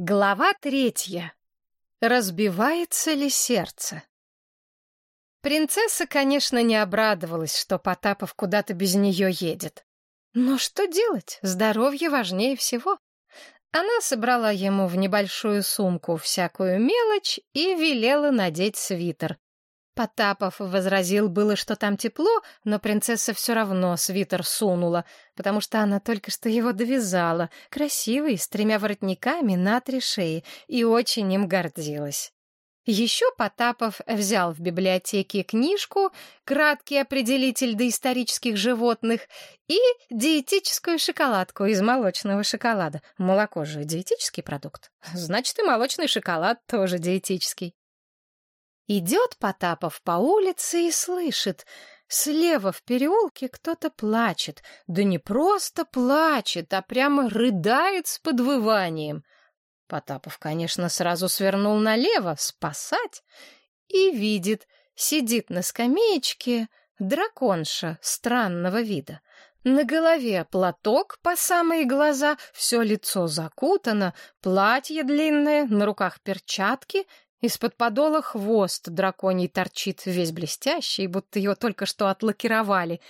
Глава третья. Разбивается ли сердце? Принцесса, конечно, не обрадовалась, что Потапов куда-то без нее едет. Но что делать? Здоровье важнее всего. Она собрала ему в небольшую сумку всякую мелочь и велела надеть свитер. Потапов возразил было, что там тепло, но принцесса все равно свитер сунула, потому что она только что его довязала, красивый, с тремя воротниками на три шеи, и очень им гордилась. Еще Потапов взял в библиотеке книжку «Краткий определитель доисторических животных» и диетическую шоколадку из молочного шоколада. Молоко же диетический продукт. Значит, и молочный шоколад тоже диетический. Идет Потапов по улице и слышит, слева в переулке кто-то плачет. Да не просто плачет, а прямо рыдает с подвыванием. Потапов, конечно, сразу свернул налево, спасать, и видит, сидит на скамеечке драконша странного вида. На голове платок по самые глаза, все лицо закутано, платье длинное, на руках перчатки из-под подола хвост драконий торчит весь блестящий, будто его только что отлакировали,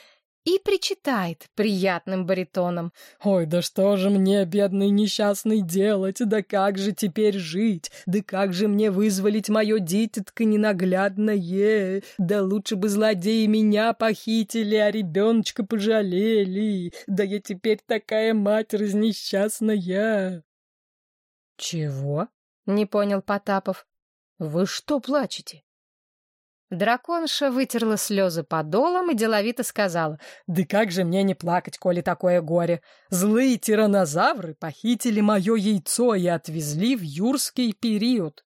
и причитает приятным баритоном. «Ой, да что же мне, бедный несчастный, делать? Да как же теперь жить? Да как же мне вызволить мое дитятко ненаглядное? Да лучше бы злодеи меня похитили, а ребеночка пожалели. Да я теперь такая мать разнесчастная!» «Чего?» — не понял Потапов. «Вы что плачете?» Драконша вытерла слезы подолом и деловито сказала. «Да как же мне не плакать, коли такое горе? Злые тиранозавры похитили мое яйцо и отвезли в юрский период».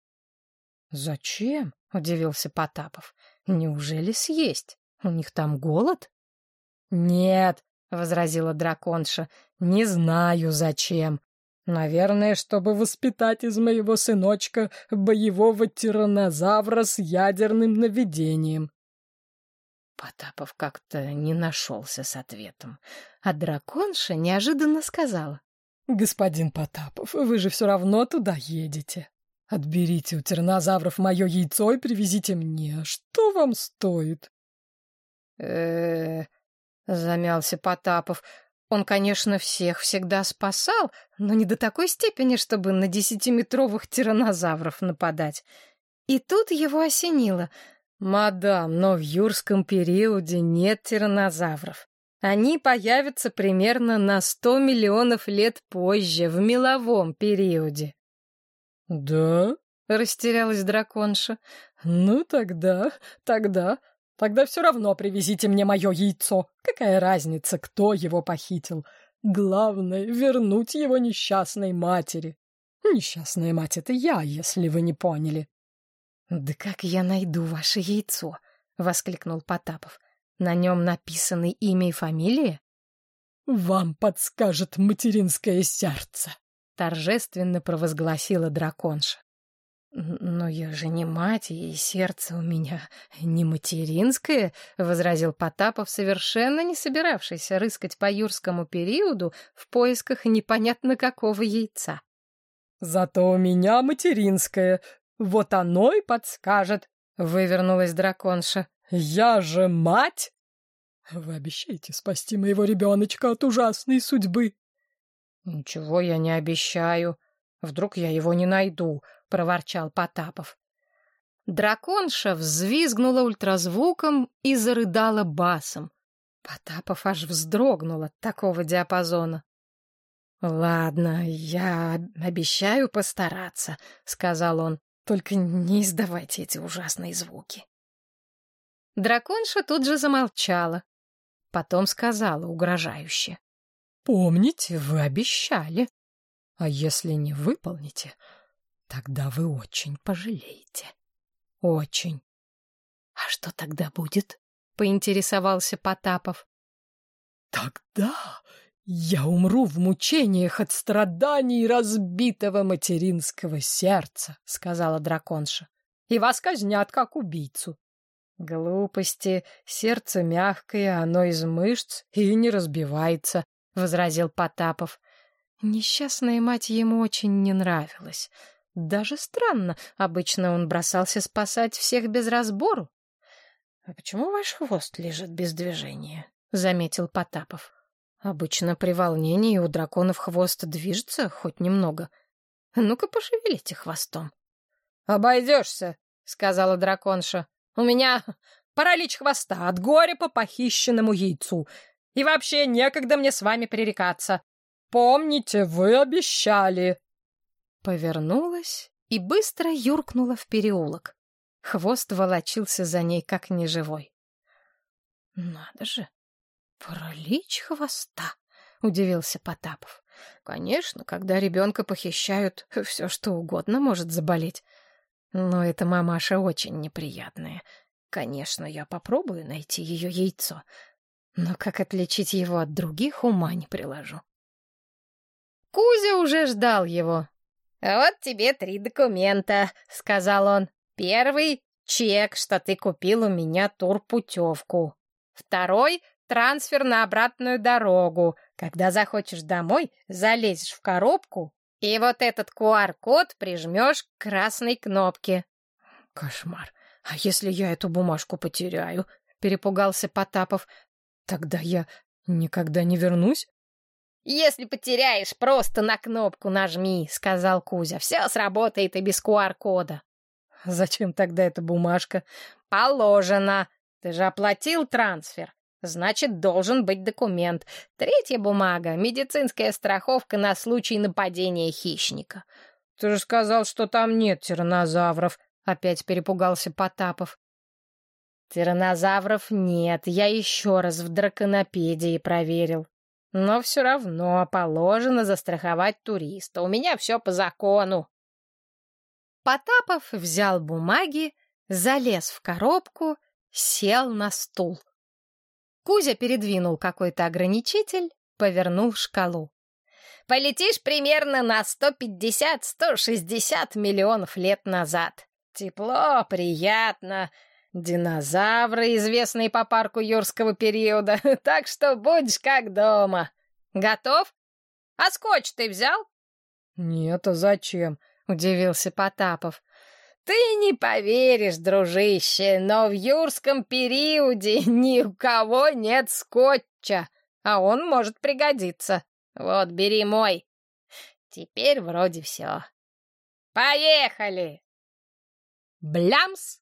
«Зачем?» — удивился Потапов. «Неужели съесть? У них там голод?» «Нет», — возразила драконша, — «не знаю, зачем. Наверное, чтобы воспитать из моего сыночка боевого тиранозавра с ядерным наведением. Потапов как-то не нашелся с ответом, а драконша неожиданно сказала. — Господин Потапов, вы же все равно туда едете. Отберите у тиранозавров мое яйцо и привезите мне. Что вам стоит? э замялся Потапов. Он, конечно, всех всегда спасал, но не до такой степени, чтобы на десятиметровых тиранозавров нападать. И тут его осенило. «Мадам, но в юрском периоде нет тиранозавров. Они появятся примерно на сто миллионов лет позже, в меловом периоде». «Да?» — растерялась драконша. «Ну тогда, тогда Тогда все равно привезите мне мое яйцо. Какая разница, кто его похитил? Главное — вернуть его несчастной матери. Несчастная мать — это я, если вы не поняли. — Да как я найду ваше яйцо? — воскликнул Потапов. — На нем написаны имя и фамилия? — Вам подскажет материнское сердце, — торжественно провозгласила драконша. «Но я же не мать, и сердце у меня не материнское», — возразил Потапов, совершенно не собиравшийся рыскать по юрскому периоду в поисках непонятно какого яйца. «Зато у меня материнское. Вот оно и подскажет», — вывернулась драконша. «Я же мать!» «Вы обещаете спасти моего ребеночка от ужасной судьбы?» «Ничего я не обещаю. Вдруг я его не найду», проворчал Потапов. Драконша взвизгнула ультразвуком и зарыдала басом. Потапов аж вздрогнул от такого диапазона. «Ладно, я обещаю постараться», — сказал он. «Только не издавайте эти ужасные звуки». Драконша тут же замолчала. Потом сказала угрожающе. «Помните, вы обещали. А если не выполните, Тогда вы очень пожалеете. Очень. — А что тогда будет? — поинтересовался Потапов. — Тогда я умру в мучениях от страданий разбитого материнского сердца, — сказала драконша. — И вас казнят как убийцу. — Глупости, сердце мягкое, оно из мышц и не разбивается, — возразил Потапов. Несчастная мать ему очень не нравилась. Даже странно, обычно он бросался спасать всех без разбору. — А почему ваш хвост лежит без движения? — заметил Потапов. — Обычно при волнении у драконов хвост движется хоть немного. Ну-ка пошевелите хвостом. — Обойдешься, — сказала драконша. — У меня паралич хвоста от горя по похищенному яйцу. И вообще некогда мне с вами пререкаться. Помните, вы обещали. Повернулась и быстро юркнула в переулок. Хвост волочился за ней, как неживой. — Надо же, паралич хвоста! — удивился Потапов. — Конечно, когда ребенка похищают, все что угодно может заболеть. Но эта мамаша очень неприятная. Конечно, я попробую найти ее яйцо, но как отличить его от других, ума не приложу. Кузя уже ждал его. «Вот тебе три документа», — сказал он. «Первый — чек, что ты купил у меня турпутевку. Второй — трансфер на обратную дорогу. Когда захочешь домой, залезешь в коробку, и вот этот QR-код прижмешь к красной кнопке». «Кошмар! А если я эту бумажку потеряю?» — перепугался Потапов. «Тогда я никогда не вернусь?» «Если потеряешь, просто на кнопку нажми», — сказал Кузя. «Все сработает и без QR-кода». «Зачем тогда эта бумажка?» «Положено. Ты же оплатил трансфер. Значит, должен быть документ. Третья бумага — медицинская страховка на случай нападения хищника». «Ты же сказал, что там нет тираннозавров», — опять перепугался Потапов. «Тираннозавров нет. Я еще раз в драконопедии проверил. Но все равно положено застраховать туриста. У меня все по закону. Потапов взял бумаги, залез в коробку, сел на стул. Кузя передвинул какой-то ограничитель, повернул шкалу. Полетишь примерно на 150-160 миллионов лет назад. Тепло, приятно, Динозавры, известные по парку юрского периода, так что будешь как дома. Готов? А скотч ты взял? Нет, а зачем? Удивился Потапов. Ты не поверишь, дружище, но в юрском периоде ни у кого нет скотча, а он может пригодиться. Вот, бери мой. Теперь вроде все. Поехали! Блямс!